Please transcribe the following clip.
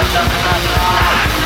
ありがとうございます。